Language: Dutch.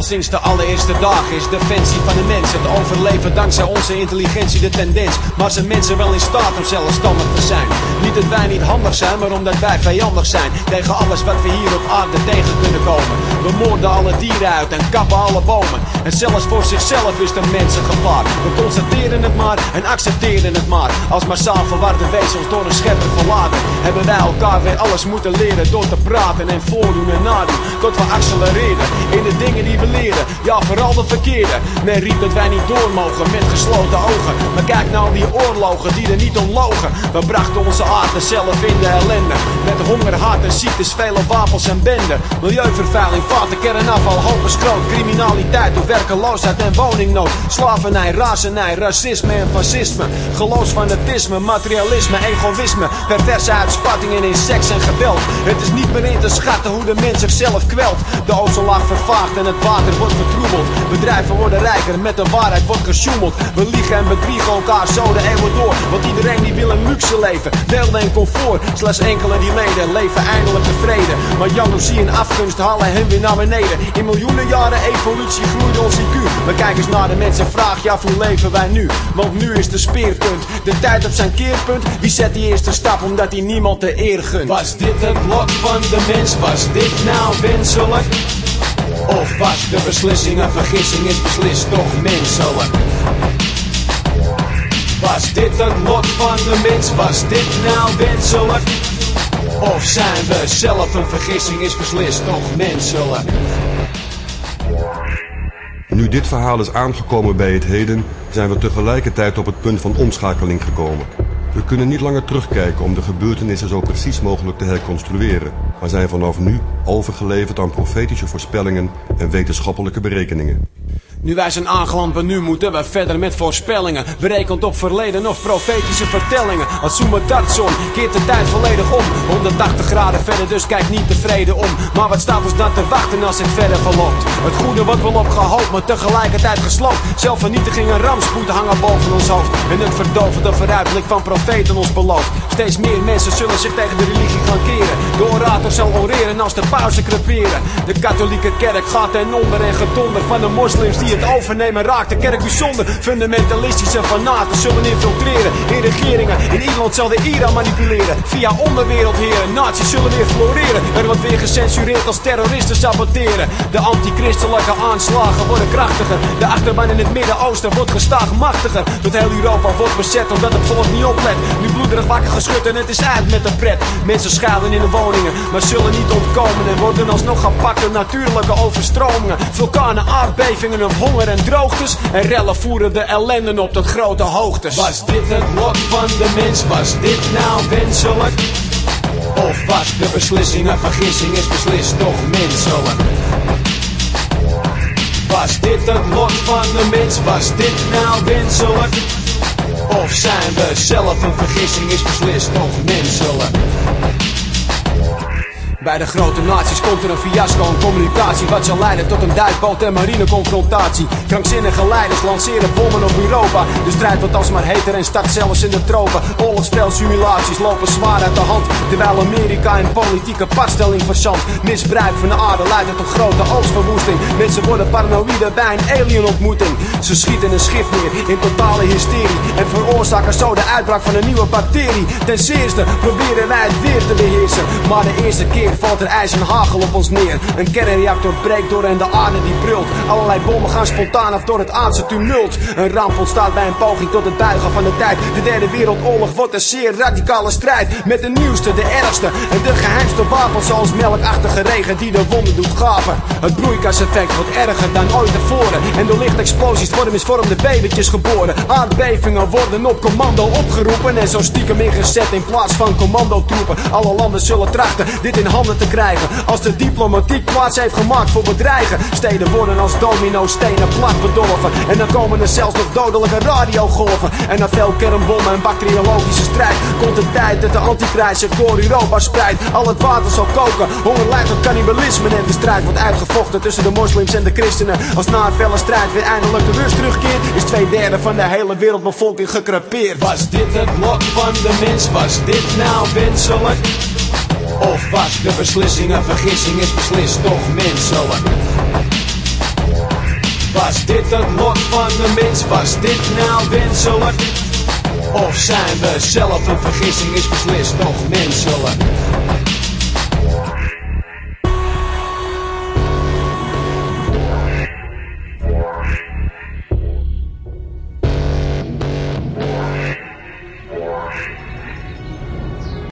Al sinds de allereerste dag is defensie van de mens het overleven dankzij onze intelligentie de tendens. Maar zijn mensen wel in staat om zelfstandig te zijn. Niet dat wij niet handig zijn, maar omdat wij vijandig zijn tegen alles wat we hier op aarde tegen kunnen komen. We moorden alle dieren uit en kappen alle bomen. En zelfs voor zichzelf is de mens een gevaar. We constateren het maar en accepteren het maar. Als massaal verwarde wezens door een schepper verlaten, hebben wij elkaar weer alles moeten leren door te praten en voordoen en nadoen. Tot we accelereren in de dingen die we leren. Ja, vooral de verkeerde. Men riep dat wij niet door mogen met gesloten ogen. Maar kijk nou die oorlogen die er niet onlogen. We brachten onze aarde zelf in de ellende. Met honger, hart en ziektes, vele wapens en benden. Milieuvervuiling, vaten, kernafval, hoop is groot. Criminaliteit, werkeloosheid en woningnood. Slavernij, razernij, racisme en fascisme. Geloofsfanatisme, materialisme, egoïsme. Perverse uitspattingen in seks en geweld. Het is niet meer in te schatten hoe de mens zichzelf kwelt. De ozonlaag vervaagt en het water wordt vertroebeld. Bedrijven worden rijker, met de waarheid wordt gesjoemeld. We liegen en bedriegen elkaar zo de eeuwen door. Want iedereen die wil een luxe leven, deel en comfort. Slechts enkele die leden leven eindelijk tevreden. Maar jaloezie en afgunst halen hen weer naar beneden. In miljoenen jaren evolutie groeide ons IQ. Maar kijk eens naar de mensen, vraag je af hoe leven wij nu? Want nu is de speerpunt, de tijd op zijn keerpunt. Wie zet die eerste stap omdat hij niemand de eer gunt? Was dit het lot van de mens? Was dit nou wenselijk? Of was de beslissing een vergissing? Is beslist toch menselijk? Was dit het lot van de mens? Was dit nou wenselijk? Of zijn we zelf een vergissing? Is beslist toch menselijk? Nu dit verhaal is aangekomen bij het heden, zijn we tegelijkertijd op het punt van omschakeling gekomen. We kunnen niet langer terugkijken om de gebeurtenissen zo precies mogelijk te herconstrueren, maar zijn vanaf nu overgeleverd aan profetische voorspellingen en wetenschappelijke berekeningen. Nu wij zijn aangeland bij nu moeten we verder met voorspellingen. Berekend op verleden of profetische vertellingen. Als Zoomer Dartson keert de tijd volledig om. 180 graden verder, dus kijk niet tevreden om. Maar wat staat ons dan te wachten als het verder verloopt? Het goede wordt wel opgehoopt, maar tegelijkertijd gesloopt. Zelfvernietiging en rampspoed hangen boven ons hoofd. En het verdovende vooruitblik van profeten ons belooft. Steeds meer mensen zullen zich tegen de religie gaan keren. De orator zal oreren als de pauze creperen. De katholieke kerk gaat ten onder en gedonder van de moslims die het overnemen raakt. De kerk bijzonder fundamentalistische fanaten zullen infiltreren in regeringen. In Ierland zal de IRA manipuleren. Via onderwereldheren, nazi's zullen weer floreren. Er wordt weer gecensureerd als terroristen saboteren. De antichristelijke aanslagen worden krachtiger. De achterban in het Midden-Oosten wordt gestaag machtiger. Tot heel Europa wordt bezet omdat het volk niet oplet. Nu bloederig wakker geschud en het is uit met de pret. Mensen schuilen in de woningen, maar zullen niet ontkomen. En worden alsnog gepakt door natuurlijke overstromingen. Vulkanen, aardbevingen of honger en droogtes. En rellen voeren de ellenden op tot grote hoogtes. Was dit het lot van de mens? Was dit nou wenselijk? Of was de beslissing een vergissing? Is beslist toch menselijk? Was dit het lot van de mens? Was dit nou wenselijk? Of zijn we zelf een vergissing? Is beslist toch menselijk? Bij de grote naties komt er een fiasco en communicatie. Wat zal leiden tot een duikboot en marineconfrontatie Krankzinnige leiders lanceren bommen op Europa. De strijd wordt alsmaar heter en start zelfs in de tropen. Oorlogsspelsimulaties lopen zwaar uit de hand. Terwijl Amerika in politieke padstelling verzandt. Misbruik van de aarde leidt tot grote oogstverwoesting. Mensen worden paranoïde bij een alien ontmoeting Ze schieten een schip neer in totale hysterie En veroorzaken zo de uitbraak van een nieuwe bacterie. Ten zeerste proberen wij het weer te beheersen Maar de eerste keer valt er ijs en hagel op ons neer. Een kernreactor breekt door en de aarde die brult. Allerlei bommen gaan spontaan af door het aardse tumult. Een ramp ontstaat bij een poging tot het buigen van de tijd. De derde wereldoorlog wordt een zeer radicale strijd. Met de nieuwste, de ergste en de geheimste wapens zoals melkachtige regen die de wonden doet gapen. Het broeikaseffect wordt erger dan ooit tevoren. En door lichtexplosies worden misvormde babytjes geboren. Aardbevingen worden op commando opgeroepen. En zo stiekem ingezet in plaats van commandotroepen. Alle landen zullen trachten dit in handen te krijgen. Als de diplomatiek plaats heeft gemaakt voor bedreigen. Steden worden als domino stenen plat bedolven. En dan komen er zelfs nog dodelijke radiogolven. En na veel kernbommen en bacteriologische strijd. Komt de tijd dat de antichrist zich door Europa spreidt. Al het water zal koken. Honger leidt tot cannibalisme. En de strijd wordt uitgevochten tussen de moslims en de christenen. Als na een felle strijd weer eindelijk de rust terugkeert. Is twee derde van de hele wereldbevolking gekrepeerd. Was dit het lot van de mens? Was dit nou wenselijk? Of was de beslissing een vergissing? Is beslist toch menselijk? Was dit het lot van de mens? Was dit nou wenselijk? Of zijn we zelf een vergissing is beslist nog menselijk?